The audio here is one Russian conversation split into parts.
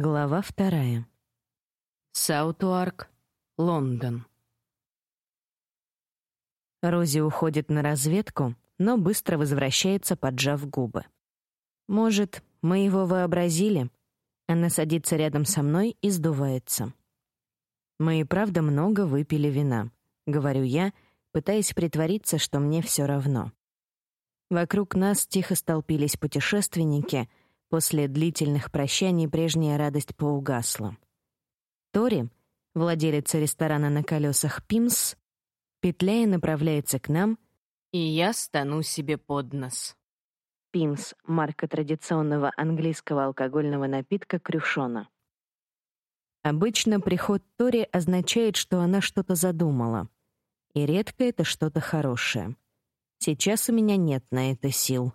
Глава вторая. Саутуарк, Лондон. Рози уходит на разведку, но быстро возвращается, поджав губы. Может, мы его вообразили? Она садится рядом со мной и сдувается. Мы и правда много выпили вина, говорю я, пытаясь притвориться, что мне все равно. Вокруг нас тихо столпились путешественники. После длительных прощаний прежняя радость поугасла. Тори, владелица ресторана на колесах Пимс, петляя направляется к нам, и я стану себе под нос. Пимс — марка традиционного английского алкогольного напитка крюшона. Обычно приход Тори означает, что она что-то задумала. И редко это что-то хорошее — Сейчас у меня нет на это сил.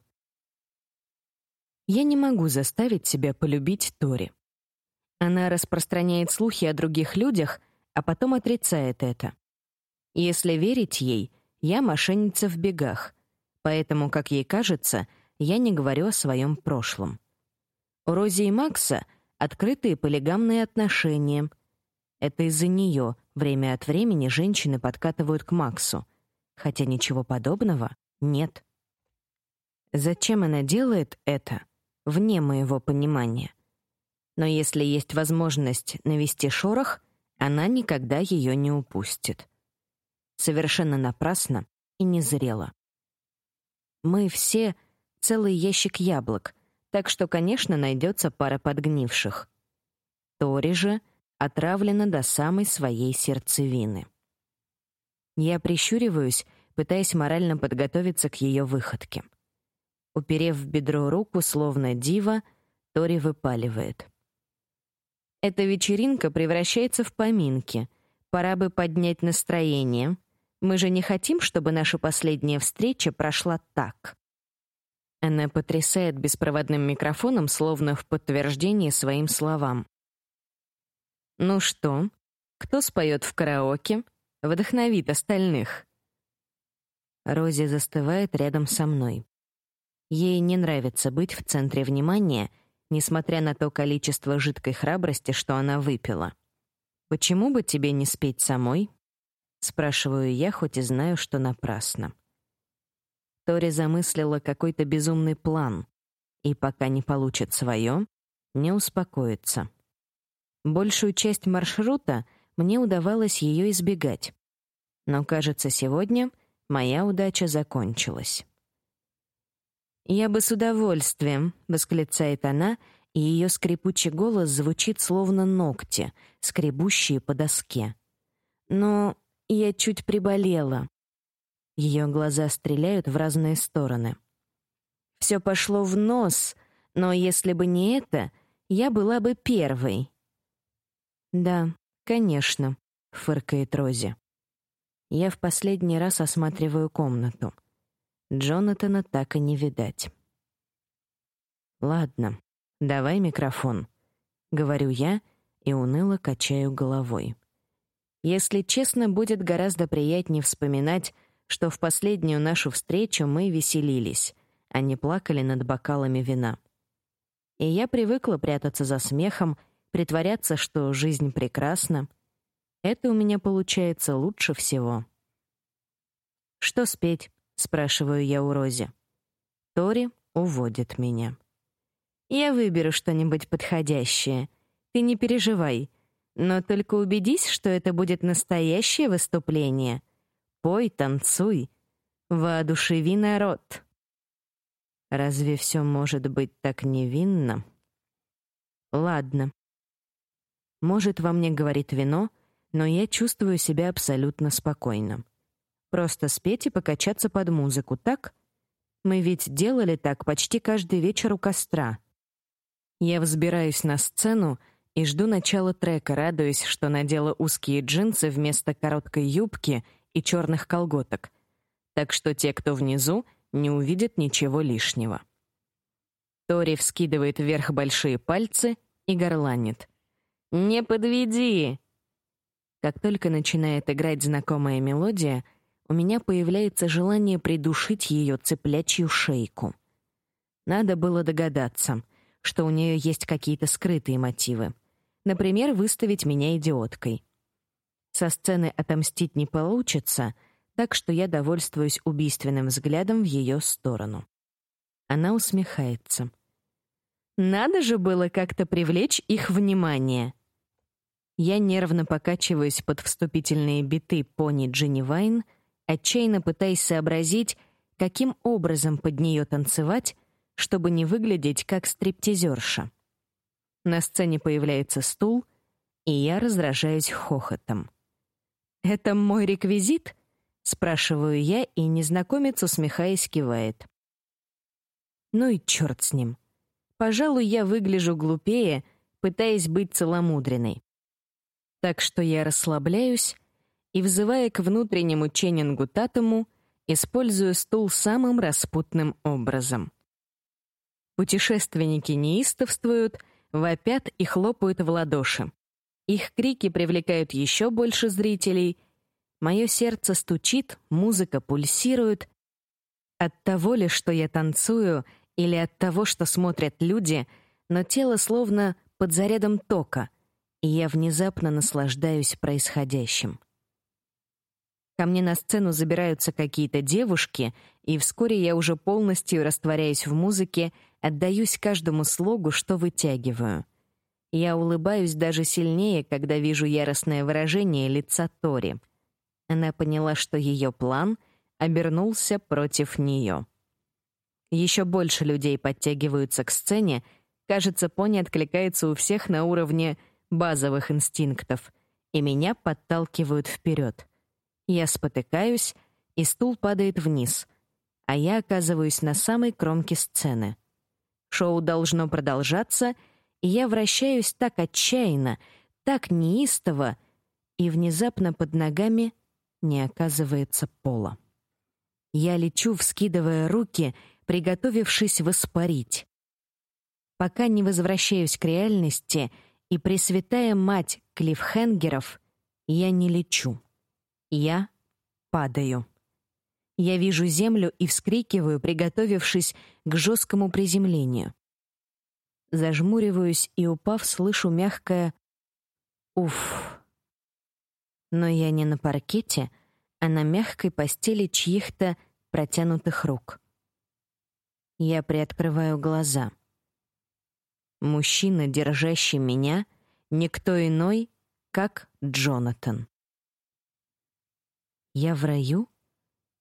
Я не могу заставить себя полюбить Тори. Она распространяет слухи о других людях, а потом отрицает это. Если верить ей, я мошенница в бегах, поэтому, как ей кажется, я не говорю о своем прошлом. У Рози и Макса открытые полигамные отношения. Это из-за нее время от времени женщины подкатывают к Максу — хотя ничего подобного нет. Зачем она делает это, вне моего понимания. Но если есть возможность навести шорох, она никогда ее не упустит. Совершенно напрасно и незрело. Мы все целый ящик яблок, так что, конечно, найдется пара подгнивших. Тори же отравлена до самой своей сердцевины. Я прищуриваюсь, пытаясь морально подготовиться к ее выходке. Уперев в бедро руку, словно дива, Тори выпаливает. Эта вечеринка превращается в поминки. Пора бы поднять настроение. Мы же не хотим, чтобы наша последняя встреча прошла так. Она потрясает беспроводным микрофоном, словно в подтверждение своим словам. Ну что, кто споет в караоке? вдохновит остальных. Рози застывает рядом со мной. Ей не нравится быть в центре внимания, несмотря на то количество жидкой храбрости, что она выпила. Почему бы тебе не спеть самой? спрашиваю я, хоть и знаю, что напрасно. Тори замыслила какой-то безумный план, и пока не получит свое, не успокоится. Большую часть маршрута мне удавалось ее избегать. Но, кажется, сегодня моя удача закончилась. «Я бы с удовольствием», — восклицает она, и ее скрипучий голос звучит словно ногти, скребущие по доске. «Но я чуть приболела». Ее глаза стреляют в разные стороны. Все пошло в нос, но если бы не это, я была бы первой. Да, «Конечно», — фыркает Рози. Я в последний раз осматриваю комнату. Джонатана так и не видать. «Ладно, давай микрофон», — говорю я и уныло качаю головой. Если честно, будет гораздо приятнее вспоминать, что в последнюю нашу встречу мы веселились, а не плакали над бокалами вина. И я привыкла прятаться за смехом, притворяться, что жизнь прекрасна. Это у меня получается лучше всего. «Что спеть?» — спрашиваю я у Рози. Тори уводит меня. «Я выберу что-нибудь подходящее. Ты не переживай. Но только убедись, что это будет настоящее выступление. Пой, танцуй. Воодушеви народ». Разве все может быть так невинно? Ладно, может, во мне говорит вино, но я чувствую себя абсолютно спокойно. Просто спеть и покачаться под музыку, так? Мы ведь делали так почти каждый вечер у костра. Я взбираюсь на сцену и жду начала трека, радуясь, что надела узкие джинсы вместо короткой юбки и черных колготок. Так что те, кто внизу, не увидят ничего лишнего. Тори вскидывает вверх большие пальцы и горланит. «Не подведи!» Как только начинает играть знакомая мелодия, у меня появляется желание придушить ее цыплячью шейку. Надо было догадаться. что у нее есть какие-то скрытые мотивы. Например, выставить меня идиоткой. Со сцены отомстить не получится, так что я довольствуюсь убийственным взглядом в ее сторону. Она усмехается. Надо же было как-то привлечь их внимание. Я нервно покачиваюсь под вступительные биты пони Дженни Вайн, отчаянно пытаясь сообразить, каким образом под нее танцевать, чтобы не выглядеть как стриптизерша. На сцене появляется стул, и я раздражаюсь хохотом. «Это мой реквизит?» — спрашиваю я, и незнакомец, усмехаясь, кивает. Ну и черт с ним. Пожалуй, я выгляжу глупее, пытаясь быть целомудренной. Так что я расслабляюсь и, взывая к внутреннему Ченнингу Татому, использую стул самым распутным образом. Путешественники неистовствуют, вопят и хлопают в ладоши. Их крики привлекают еще больше зрителей. Мое сердце стучит, музыка пульсирует. От того ли, что я танцую, или от того, что смотрят люди, но тело словно под зарядом тока, и я внезапно наслаждаюсь происходящим. Ко мне на сцену забираются какие-то девушки, и вскоре я уже полностью растворяюсь в музыке, отдаюсь каждому слогу, что вытягиваю. Я улыбаюсь даже сильнее, когда вижу яростное выражение лица Тори. Она поняла, что ее план обернулся против нее. Еще больше людей подтягиваются к сцене. Кажется, пони откликается у всех на уровне базовых инстинктов, и меня подталкивают вперед. Я спотыкаюсь, и стул падает вниз, а я оказываюсь на самой кромке сцены. Шоу должно продолжаться, и я вращаюсь так отчаянно, так неистово, и внезапно под ногами не оказывается пола. Я лечу, вскидывая руки — приготовившись воспарить. Пока не возвращаюсь к реальности и Пресвятая Мать Клиффхенгеров, я не лечу. Я падаю. Я вижу землю и вскрикиваю, приготовившись к жесткому приземлению. Зажмуриваюсь и, упав, слышу мягкое «Уф». Но я не на паркете, а на мягкой постели чьих-то протянутых рук. Я приоткрываю глаза. Мужчина, держащий меня, никто иной, как Джонатан. Я в раю?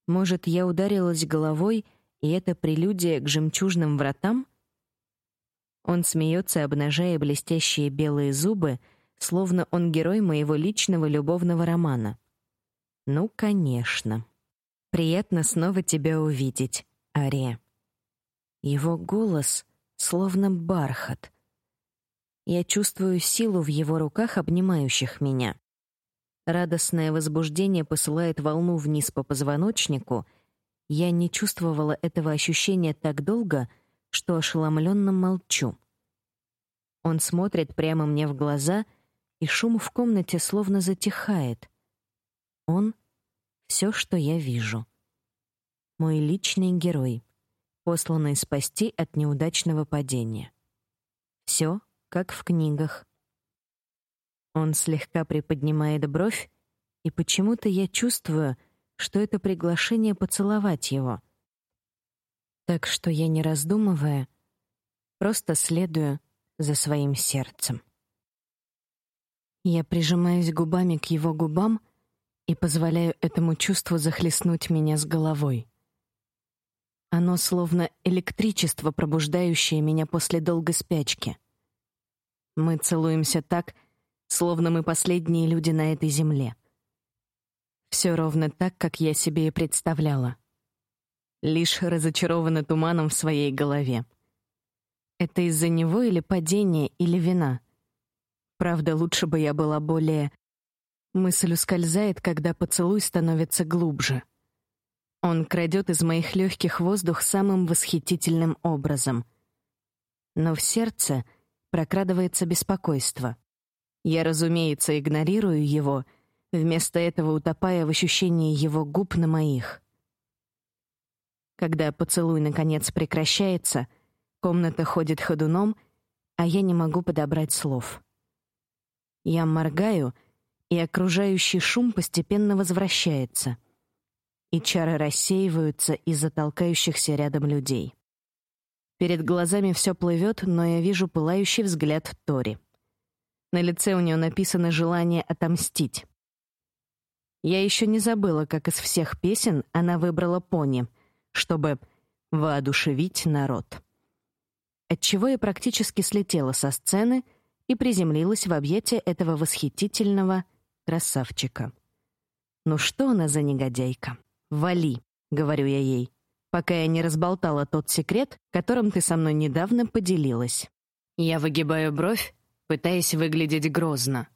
Может, я ударилась головой, и это прелюдия к жемчужным вратам? Он смеется, обнажая блестящие белые зубы, словно он герой моего личного любовного романа. Ну, конечно. Приятно снова тебя увидеть, Ария. Его голос словно бархат. Я чувствую силу в его руках, обнимающих меня. Радостное возбуждение посылает волну вниз по позвоночнику. Я не чувствовала этого ощущения так долго, что ошеломленно молчу. Он смотрит прямо мне в глаза, и шум в комнате словно затихает. Он — все, что я вижу. Мой личный герой посланный спасти от неудачного падения. Все, как в книгах. Он слегка приподнимает бровь, и почему-то я чувствую, что это приглашение поцеловать его. Так что я, не раздумывая, просто следую за своим сердцем. Я прижимаюсь губами к его губам и позволяю этому чувству захлестнуть меня с головой. Оно словно электричество, пробуждающее меня после долгой спячки. Мы целуемся так, словно мы последние люди на этой земле. Все ровно так, как я себе и представляла. Лишь разочарована туманом в своей голове. Это из-за него или падение, или вина? Правда, лучше бы я была более... Мысль ускользает, когда поцелуй становится глубже — он крадет из моих легких воздух самым восхитительным образом. Но в сердце прокрадывается беспокойство. Я, разумеется, игнорирую его, вместо этого утопая в ощущении его губ на моих. Когда поцелуй наконец прекращается, комната ходит ходуном, а я не могу подобрать слов. Я моргаю, и окружающий шум постепенно возвращается, и чары рассеиваются из-за толкающихся рядом людей. Перед глазами все плывет, но я вижу пылающий взгляд Тори. На лице у нее написано желание отомстить. Я еще не забыла, как из всех песен она выбрала пони, чтобы воодушевить народ. Отчего я практически слетела со сцены и приземлилась в объятия этого восхитительного красавчика. Ну что она за негодяйка? Вали, говорю я ей, пока я не разболтала тот секрет, которым ты со мной недавно поделилась. Я выгибаю бровь, пытаясь выглядеть грозно.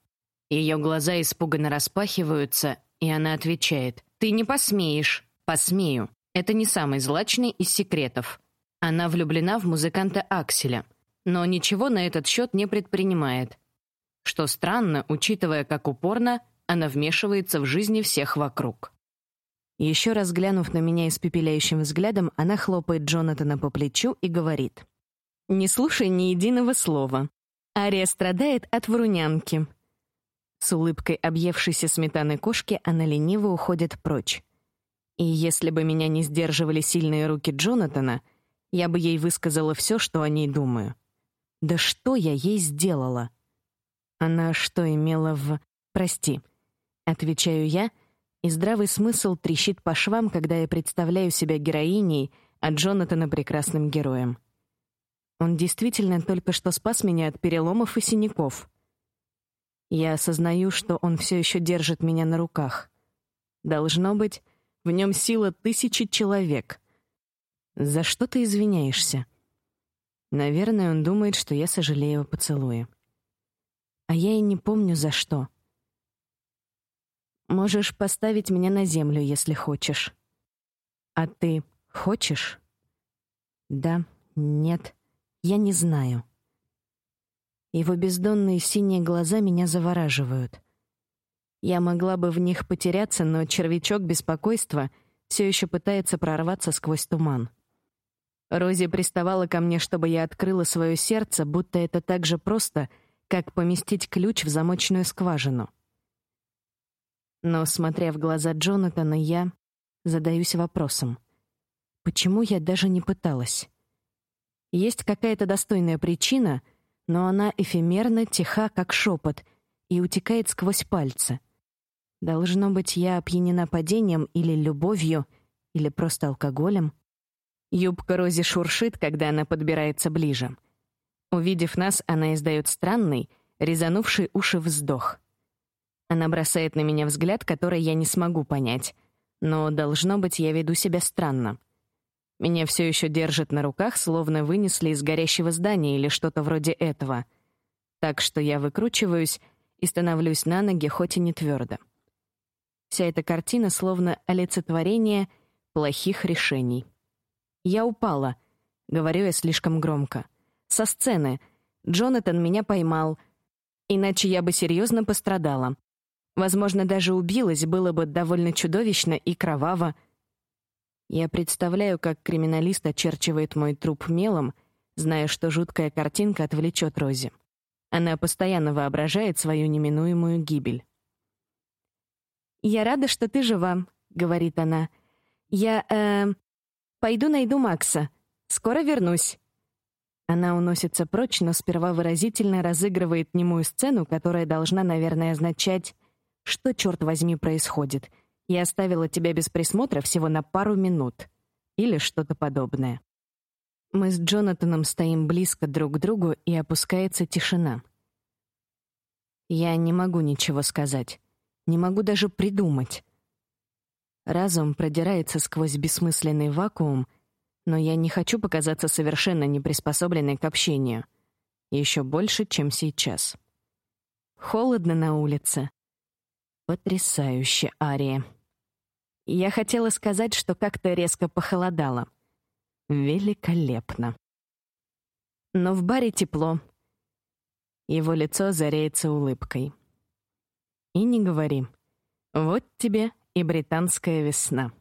Ее глаза испуганно распахиваются, и она отвечает: "Ты не посмеешь". "Посмею. Это не самый злачный из секретов". Она влюблена в музыканта Акселя, но ничего на этот счет не предпринимает. Что странно, учитывая, как упорно она вмешивается в жизни всех вокруг. Еще раз глянув на меня испепеляющим взглядом, она хлопает Джонатана по плечу и говорит: "Не слушай ни единого слова. Ария страдает от врунянки. С улыбкой объевшейся сметаны кошки она лениво уходит прочь. И если бы меня не сдерживали сильные руки Джонатана, я бы ей высказала все, что о ней думаю. Да что я ей сделала? Она что имела в... Прости. Отвечаю я, и здравый смысл трещит по швам, когда я представляю себя героиней, а Джонатана прекрасным героем. Он действительно только что спас меня от переломов и синяков. Я осознаю, что он все еще держит меня на руках. Должно быть, в нем сила тысячи человек. За что ты извиняешься? Наверное, он думает, что я сожалею о поцелуе. А я и не помню за что. Можешь поставить меня на землю, если хочешь. А ты хочешь? Да, нет. Я не знаю. Его бездонные синие глаза меня завораживают. Я могла бы в них потеряться, но червячок беспокойства все еще пытается прорваться сквозь туман. Рози приставала ко мне, чтобы я открыла свое сердце, будто это так же просто, как поместить ключ в замочную скважину. Но, смотря в глаза Джонатана, я задаюсь вопросом: почему я даже не пыталась? Есть какая-то достойная причина, но она эфемерна, тиха, как шепот, и утекает сквозь пальцы. Должно быть, я опьянена падением или любовью, или просто алкоголем. Юбка Рози шуршит, когда она подбирается ближе. Увидев нас, она издает странный, резанувший уши вздох. Она бросает на меня взгляд, который я не смогу понять, но должно быть, я веду себя странно. Меня все еще держат на руках, словно вынесли из горящего здания или что-то вроде этого. Так что я выкручиваюсь и становлюсь на ноги, хоть и не твердо. Вся эта картина словно олицетворение плохих решений. Я упала, говорю я слишком громко. Со сцены. Джонатан меня поймал. Иначе я бы серьезно пострадала. Возможно, даже убилась, было бы довольно чудовищно и кроваво. Я представляю, как криминалист очерчивает мой труп мелом, зная, что жуткая картинка отвлечет Рози. Она постоянно воображает свою неминуемую гибель. «Я рада, что ты жива», — говорит она. «Я, э, пойду найду Макса. Скоро вернусь». Она уносится прочь, но сперва выразительно разыгрывает немую сцену, которая должна, наверное, означать «Что, черт возьми, происходит?» Я оставила тебя без присмотра всего на пару минут или что-то подобное. Мы с Джонатаном стоим близко друг к другу, и опускается тишина. Я не могу ничего сказать, не могу даже придумать. Разум продирается сквозь бессмысленный вакуум, но я не хочу показаться совершенно неприспособленной к общению, еще больше, чем сейчас. Холодно на улице. Потрясающе, Ария. Я хотела сказать, что как-то резко похолодало. Великолепно. Но в баре тепло. Его лицо зареется улыбкой. И не говори. Вот тебе и британская весна.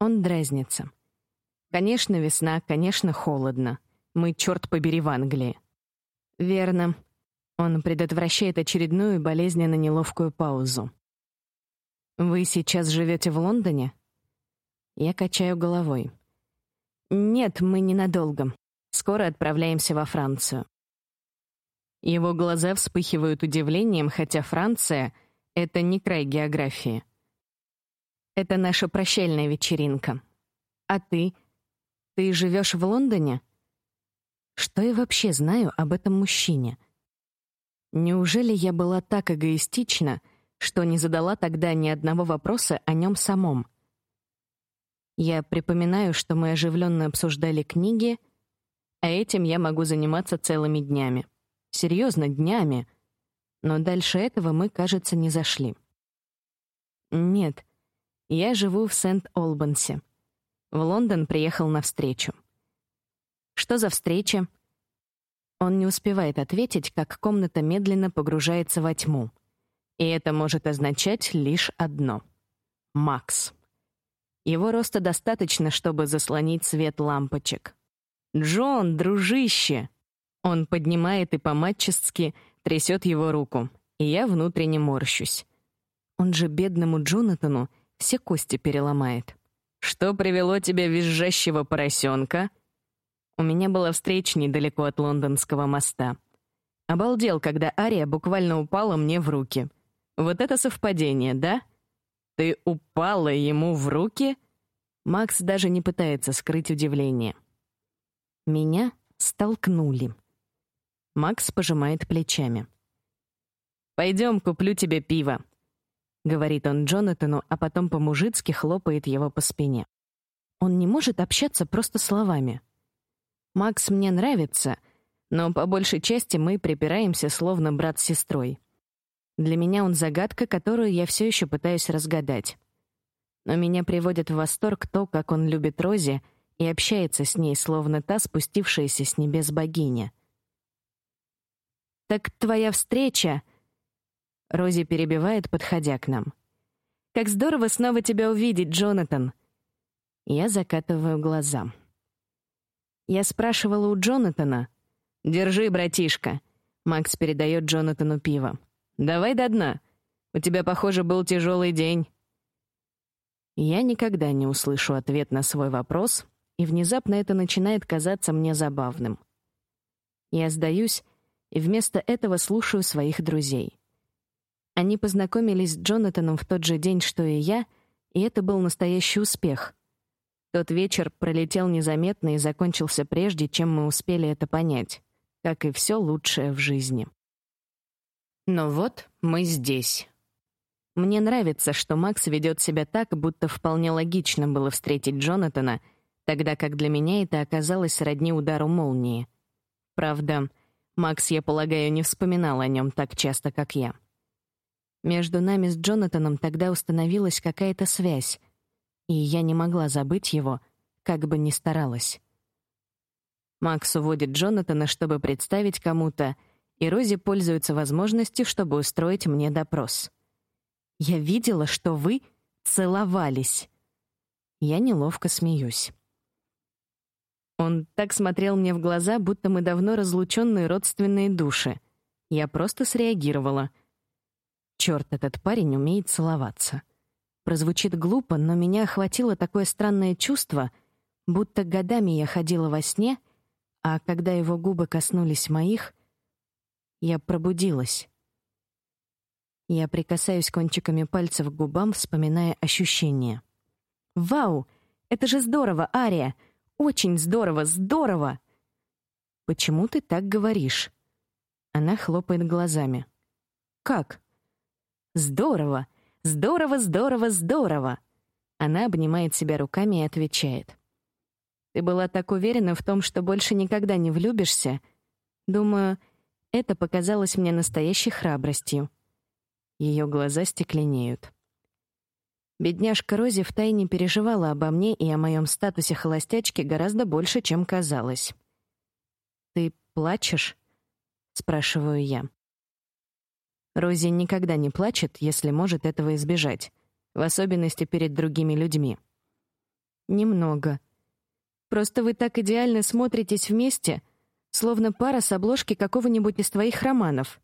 Он дразнится. Конечно, весна, конечно, холодно. Мы, черт побери, в Англии. Верно. Он предотвращает очередную болезненно неловкую паузу. Вы сейчас живете в Лондоне? Я качаю головой. Нет, мы ненадолго. Скоро отправляемся во Францию. Его глаза вспыхивают удивлением, хотя Франция — это не край географии. Это наша прощальная вечеринка. А ты? Ты живешь в Лондоне? Что я вообще знаю об этом мужчине? Неужели я была так эгоистична, что не задала тогда ни одного вопроса о нем самом? Я припоминаю, что мы оживленно обсуждали книги, а этим я могу заниматься целыми днями. Серьезно, днями. Но дальше этого мы, кажется, не зашли. Нет, я живу в Сент-Олбансе. В Лондон приехал на встречу. Что за встреча? Он не успевает ответить, как комната медленно погружается во тьму. И это может означать лишь одно. Макс. Его роста достаточно, чтобы заслонить свет лампочек. «Джон, дружище!» Он поднимает и по-матчестски трясет его руку, и я внутренне морщусь. Он же бедному Джонатану все кости переломает. «Что привело тебя визжащего поросенка?» У меня была встреча недалеко от лондонского моста. Обалдел, когда Ария буквально упала мне в руки. Вот это совпадение, да? Ты упала ему в руки? Макс даже не пытается скрыть удивление. Меня столкнули. Макс пожимает плечами. Пойдем, куплю тебе пиво, говорит он Джонатану, а потом по-мужицки хлопает его по спине. Он не может общаться просто словами. Макс мне нравится, но по большей части мы припираемся словно брат с сестрой. Для меня он загадка, которую я все еще пытаюсь разгадать. Но меня приводит в восторг то, как он любит Рози и общается с ней, словно та спустившаяся с небес богиня. «Так твоя встреча...» Рози перебивает, подходя к нам. «Как здорово снова тебя увидеть, Джонатан!» Я закатываю глаза. Я спрашивала у Джонатана. «Держи, братишка!» Макс передает Джонатану пиво. «Давай до дна. У тебя, похоже, был тяжелый день». Я никогда не услышу ответ на свой вопрос, и внезапно это начинает казаться мне забавным. Я сдаюсь и вместо этого слушаю своих друзей. Они познакомились с Джонатаном в тот же день, что и я, и это был настоящий успех. Тот вечер пролетел незаметно и закончился прежде, чем мы успели это понять, как и все лучшее в жизни. Но вот мы здесь. Мне нравится, что Макс ведет себя так, будто вполне логично было встретить Джонатана — тогда как для меня это оказалось родни удару молнии. Правда, Макс, я полагаю, не вспоминал о нем так часто, как я. Между нами с Джонатаном тогда установилась какая-то связь, и я не могла забыть его, как бы ни старалась. Макс уводит Джонатана, чтобы представить кому-то, и Рози пользуется возможностью, чтобы устроить мне допрос. «Я видела, что вы целовались». Я неловко смеюсь. Он так смотрел мне в глаза, будто мы давно разлученные родственные души. Я просто среагировала. Черт, этот парень умеет целоваться. Прозвучит глупо, но меня охватило такое странное чувство, будто годами я ходила во сне, а когда его губы коснулись моих, я пробудилась. Я прикасаюсь кончиками пальцев к губам, вспоминая ощущения. «Вау! Это же здорово, Ария! Очень здорово, здорово. Почему ты так говоришь? Она хлопает глазами. Как? Здорово. Здорово, здорово, здорово. Она обнимает себя руками и отвечает. Ты была так уверена в том, что больше никогда не влюбишься. Думаю, это показалось мне настоящей храбростью. Ее глаза стекленеют. Бедняжка Рози втайне переживала обо мне и о моем статусе холостячки гораздо больше, чем казалось. «Ты плачешь?» — спрашиваю я. Рози никогда не плачет, если может этого избежать, в особенности перед другими людьми. «Немного. Просто вы так идеально смотритесь вместе, словно пара с обложки какого-нибудь из твоих романов,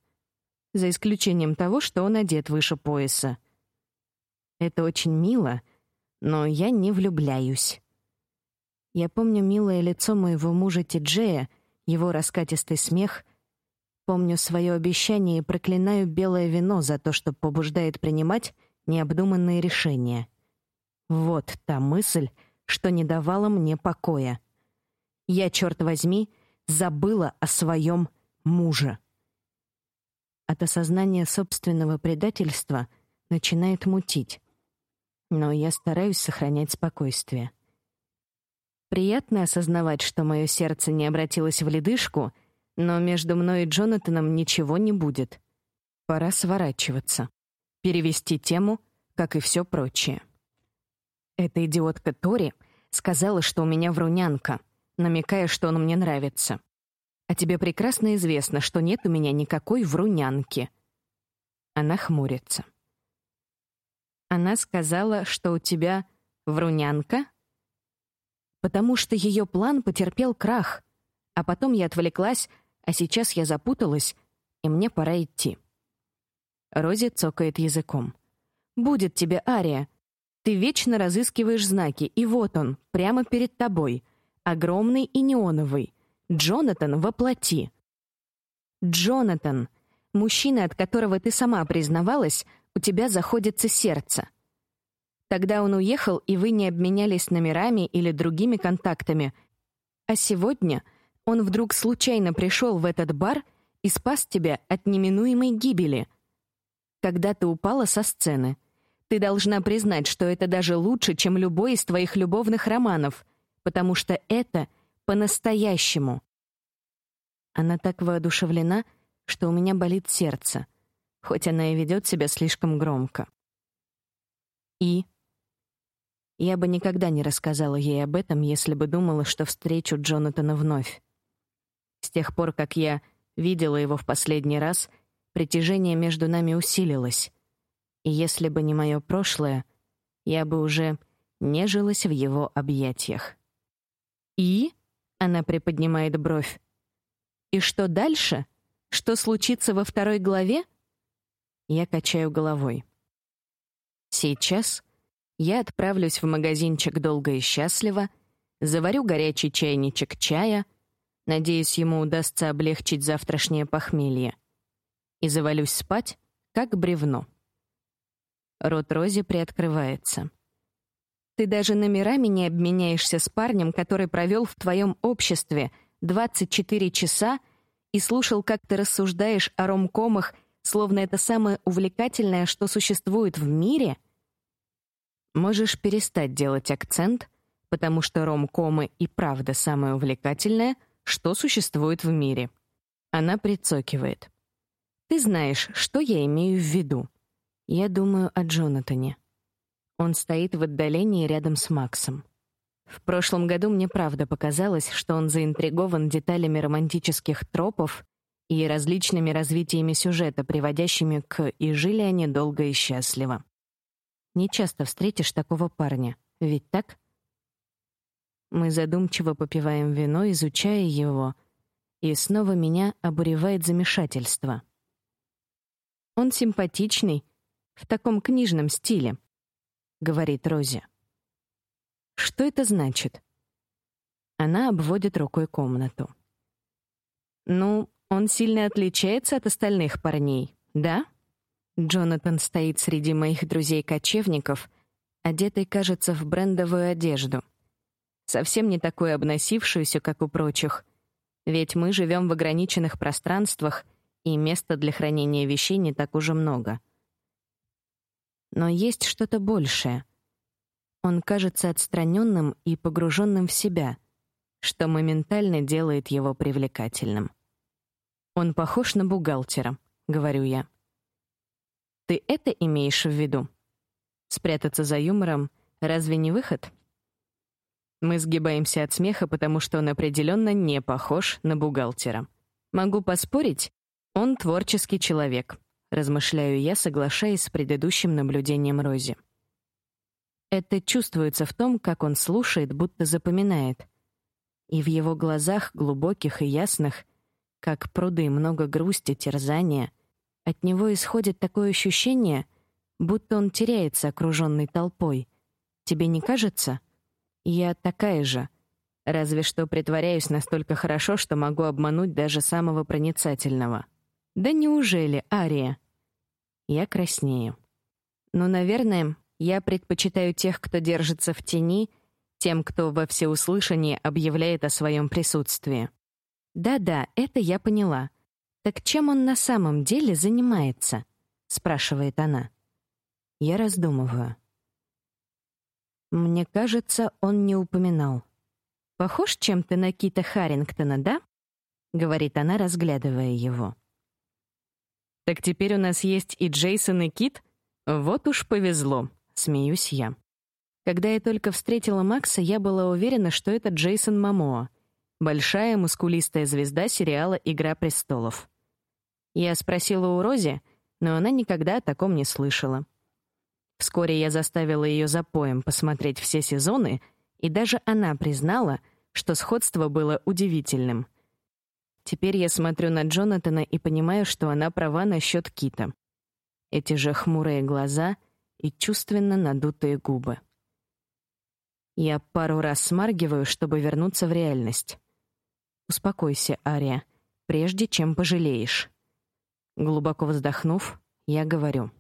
за исключением того, что он одет выше пояса. Это очень мило, но я не влюбляюсь. Я помню милое лицо моего мужа Тиджея, его раскатистый смех, помню свое обещание и проклинаю белое вино за то, что побуждает принимать необдуманные решения. Вот та мысль, что не давала мне покоя. Я, черт возьми, забыла о своем муже. От осознания собственного предательства начинает мутить. Но я стараюсь сохранять спокойствие. Приятно осознавать, что мое сердце не обратилось в ледышку, но между мной и Джонатаном ничего не будет. Пора сворачиваться. Перевести тему, как и все прочее. Эта идиотка Тори сказала, что у меня врунянка, намекая, что он мне нравится. А тебе прекрасно известно, что нет у меня никакой врунянки. Она хмурится. Она сказала, что у тебя врунянка? Потому что ее план потерпел крах. А потом я отвлеклась, а сейчас я запуталась, и мне пора идти. Рози цокает языком. Будет тебе Ария. Ты вечно разыскиваешь знаки, и вот он, прямо перед тобой, огромный и неоновый. Джонатан воплоти. Джонатан, мужчина, от которого ты сама признавалась, у тебя заходится сердце. Тогда он уехал, и вы не обменялись номерами или другими контактами. А сегодня он вдруг случайно пришел в этот бар и спас тебя от неминуемой гибели. Когда ты упала со сцены. Ты должна признать, что это даже лучше, чем любой из твоих любовных романов, потому что это по-настоящему. Она так воодушевлена, что у меня болит сердце, хоть она и ведет себя слишком громко. И я бы никогда не рассказала ей об этом, если бы думала, что встречу Джонатана вновь. С тех пор, как я видела его в последний раз, притяжение между нами усилилось. И если бы не мое прошлое, я бы уже нежилась в его объятиях. И она приподнимает бровь. И что дальше? Что случится во второй главе? Я качаю головой. Сейчас я отправлюсь в магазинчик долго и счастливо, заварю горячий чайничек чая, надеюсь, ему удастся облегчить завтрашнее похмелье, и завалюсь спать, как бревно. Рот Рози приоткрывается. Ты даже номерами не обменяешься с парнем, который провел в твоем обществе 24 часа и слушал, как ты рассуждаешь о ромкомах, словно это самое увлекательное, что существует в мире? Можешь перестать делать акцент, потому что ромкомы и правда самое увлекательное, что существует в мире. Она прицокивает. Ты знаешь, что я имею в виду. Я думаю о Джонатане. Он стоит в отдалении рядом с Максом. В прошлом году мне правда показалось, что он заинтригован деталями романтических тропов и различными развитиями сюжета, приводящими к «и жили они долго и счастливо». Не часто встретишь такого парня, ведь так? Мы задумчиво попиваем вино, изучая его, и снова меня обуревает замешательство. Он симпатичный, в таком книжном стиле, — говорит Рози. «Что это значит?» Она обводит рукой комнату. «Ну, он сильно отличается от остальных парней, да?» Джонатан стоит среди моих друзей-кочевников, одетый, кажется, в брендовую одежду. Совсем не такую обносившуюся, как у прочих. Ведь мы живем в ограниченных пространствах, и места для хранения вещей не так уже много. Но есть что-то большее. Он кажется отстраненным и погруженным в себя, что моментально делает его привлекательным. Он похож на бухгалтера, говорю я. Ты это имеешь в виду? Спрятаться за юмором разве не выход? Мы сгибаемся от смеха, потому что он определенно не похож на бухгалтера. Могу поспорить, он творческий человек размышляю я, соглашаясь с предыдущим наблюдением Рози. Это чувствуется в том, как он слушает, будто запоминает. И в его глазах, глубоких и ясных, как пруды, много грусти, терзания. От него исходит такое ощущение, будто он теряется, окруженный толпой. Тебе не кажется? Я такая же. Разве что притворяюсь настолько хорошо, что могу обмануть даже самого проницательного. Да неужели, Ария? Я краснею. Но, наверное, я предпочитаю тех, кто держится в тени, тем, кто во всеуслышание объявляет о своем присутствии. Да-да, это я поняла. Так чем он на самом деле занимается? спрашивает она. Я раздумываю. Мне кажется, он не упоминал. Похож чем-то на Кита Харрингтона, да? говорит она, разглядывая его. Так теперь у нас есть и Джейсон, и Кит? Вот уж повезло, смеюсь я. Когда я только встретила Макса, я была уверена, что это Джейсон Мамоа, большая мускулистая звезда сериала Игра престолов. Я спросила у Рози, но она никогда о таком не слышала. Вскоре я заставила ее запоем посмотреть все сезоны, и даже она признала, что сходство было удивительным. Теперь я смотрю на Джонатана и понимаю, что она права насчет Кита. Эти же хмурые глаза и чувственно надутые губы. Я пару раз смаргиваю, чтобы вернуться в реальность. Успокойся, Ария, прежде чем пожалеешь. Глубоко вздохнув, я говорю: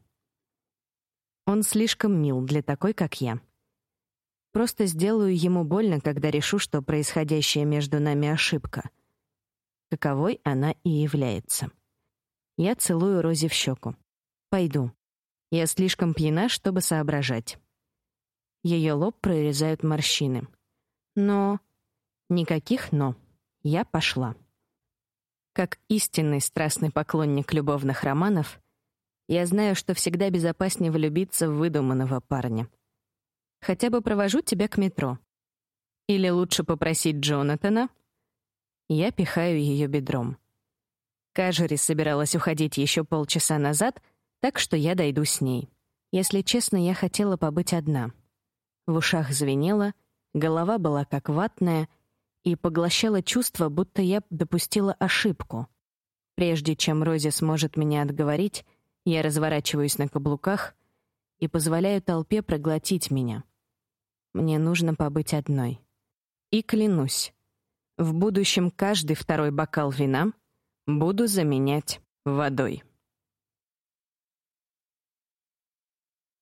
Он слишком мил для такой, как я. Просто сделаю ему больно, когда решу, что происходящее между нами ошибка каковой она и является. Я целую Рози в щеку. Пойду. Я слишком пьяна, чтобы соображать. Ее лоб прорезают морщины. Но никаких но. Я пошла. Как истинный страстный поклонник любовных романов, я знаю, что всегда безопаснее влюбиться в выдуманного парня. Хотя бы провожу тебя к метро. Или лучше попросить Джонатана я пихаю ее бедром. Кажери собиралась уходить еще полчаса назад, так что я дойду с ней. Если честно, я хотела побыть одна. В ушах звенело, голова была как ватная и поглощала чувство, будто я допустила ошибку. Прежде чем Рози сможет меня отговорить, я разворачиваюсь на каблуках и позволяю толпе проглотить меня. Мне нужно побыть одной. И клянусь, в будущем каждый второй бокал вина буду заменять водой.